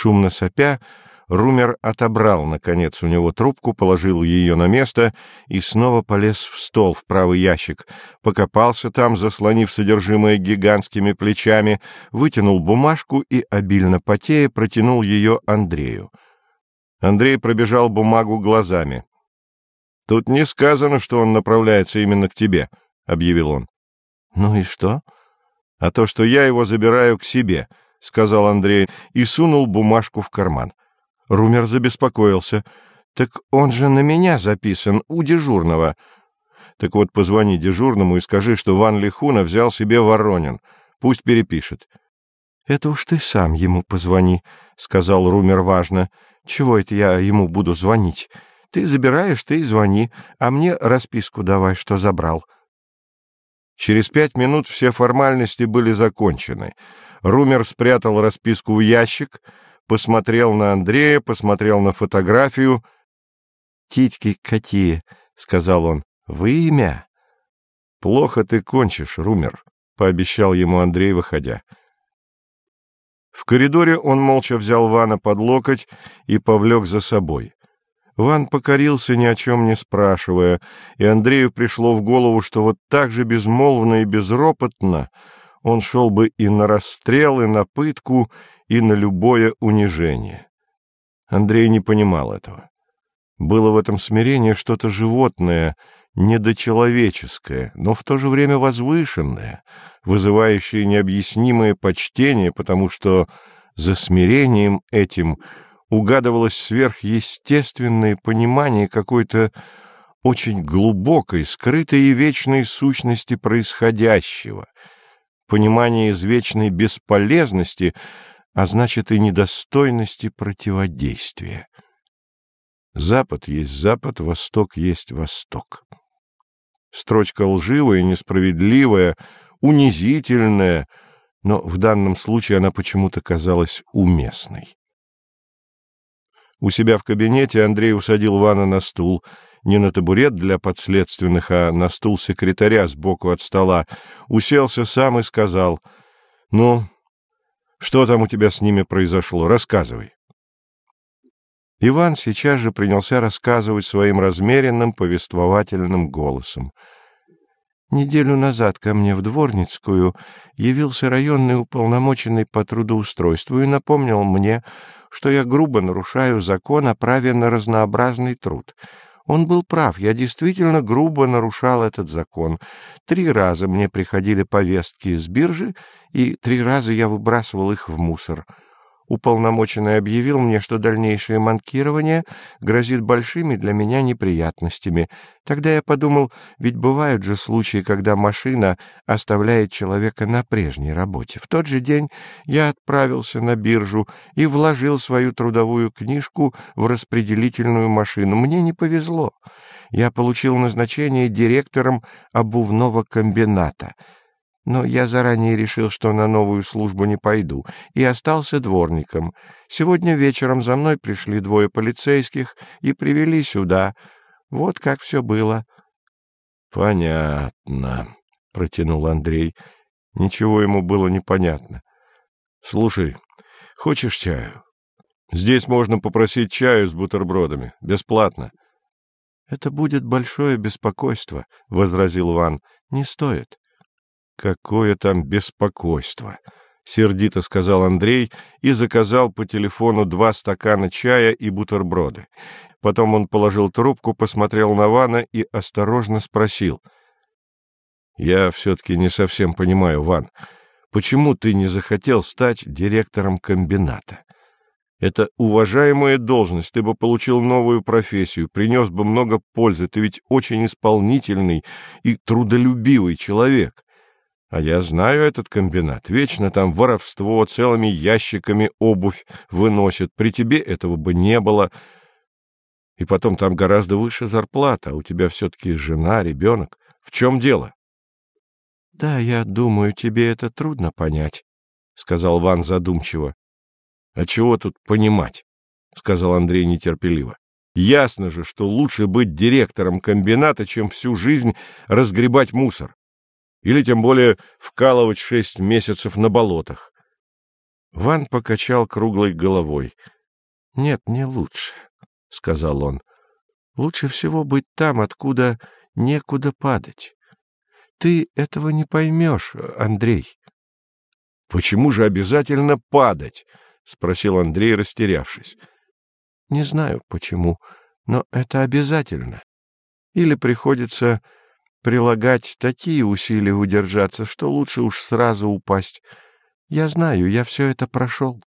Шумно сопя, Румер отобрал, наконец, у него трубку, положил ее на место и снова полез в стол в правый ящик, покопался там, заслонив содержимое гигантскими плечами, вытянул бумажку и, обильно потея, протянул ее Андрею. Андрей пробежал бумагу глазами. — Тут не сказано, что он направляется именно к тебе, — объявил он. — Ну и что? — А то, что я его забираю к себе, — сказал Андрей и сунул бумажку в карман. Румер забеспокоился. — Так он же на меня записан, у дежурного. — Так вот, позвони дежурному и скажи, что Ван Лихуна взял себе Воронин. Пусть перепишет. — Это уж ты сам ему позвони, — сказал Румер важно. — Чего это я ему буду звонить? Ты забираешь, ты и звони, а мне расписку давай, что забрал. Через пять минут все формальности были закончены. Румер спрятал расписку в ящик — посмотрел на Андрея, посмотрел на фотографию. — Титьки какие, — сказал он, — вымя. — Плохо ты кончишь, Румер, — пообещал ему Андрей, выходя. В коридоре он молча взял Вана под локоть и повлек за собой. Ван покорился, ни о чем не спрашивая, и Андрею пришло в голову, что вот так же безмолвно и безропотно он шел бы и на расстрел, и на пытку, и на любое унижение. Андрей не понимал этого. Было в этом смирении что-то животное, недочеловеческое, но в то же время возвышенное, вызывающее необъяснимое почтение, потому что за смирением этим угадывалось сверхъестественное понимание какой-то очень глубокой, скрытой и вечной сущности происходящего, понимание извечной бесполезности — а значит и недостойности противодействия. Запад есть Запад, Восток есть Восток. Строчка лживая, несправедливая, унизительная, но в данном случае она почему-то казалась уместной. У себя в кабинете Андрей усадил Вана на стул, не на табурет для подследственных, а на стул секретаря сбоку от стола, уселся сам и сказал, «Ну, что там у тебя с ними произошло? Рассказывай. Иван сейчас же принялся рассказывать своим размеренным повествовательным голосом. Неделю назад ко мне в Дворницкую явился районный уполномоченный по трудоустройству и напомнил мне, что я грубо нарушаю закон о праве на разнообразный труд. Он был прав, я действительно грубо нарушал этот закон. Три раза мне приходили повестки с биржи, и три раза я выбрасывал их в мусор. Уполномоченный объявил мне, что дальнейшее манкирование грозит большими для меня неприятностями. Тогда я подумал, ведь бывают же случаи, когда машина оставляет человека на прежней работе. В тот же день я отправился на биржу и вложил свою трудовую книжку в распределительную машину. Мне не повезло. Я получил назначение директором обувного комбината — но я заранее решил, что на новую службу не пойду, и остался дворником. Сегодня вечером за мной пришли двое полицейских и привели сюда. Вот как все было. — Понятно, — протянул Андрей. Ничего ему было непонятно. — Слушай, хочешь чаю? Здесь можно попросить чаю с бутербродами, бесплатно. — Это будет большое беспокойство, — возразил Ван. — Не стоит. Какое там беспокойство! — сердито сказал Андрей и заказал по телефону два стакана чая и бутерброды. Потом он положил трубку, посмотрел на Вана и осторожно спросил. — Я все-таки не совсем понимаю, Ван, почему ты не захотел стать директором комбината? Это уважаемая должность, ты бы получил новую профессию, принес бы много пользы, ты ведь очень исполнительный и трудолюбивый человек. А я знаю этот комбинат. Вечно там воровство, целыми ящиками обувь выносят. При тебе этого бы не было. И потом там гораздо выше зарплата, а у тебя все-таки жена, ребенок. В чем дело? — Да, я думаю, тебе это трудно понять, — сказал Ван задумчиво. — А чего тут понимать? — сказал Андрей нетерпеливо. — Ясно же, что лучше быть директором комбината, чем всю жизнь разгребать мусор или тем более вкалывать шесть месяцев на болотах. Ван покачал круглой головой. — Нет, не лучше, — сказал он. — Лучше всего быть там, откуда некуда падать. Ты этого не поймешь, Андрей. — Почему же обязательно падать? — спросил Андрей, растерявшись. — Не знаю, почему, но это обязательно. Или приходится прилагать такие усилия удержаться, что лучше уж сразу упасть. Я знаю, я все это прошел.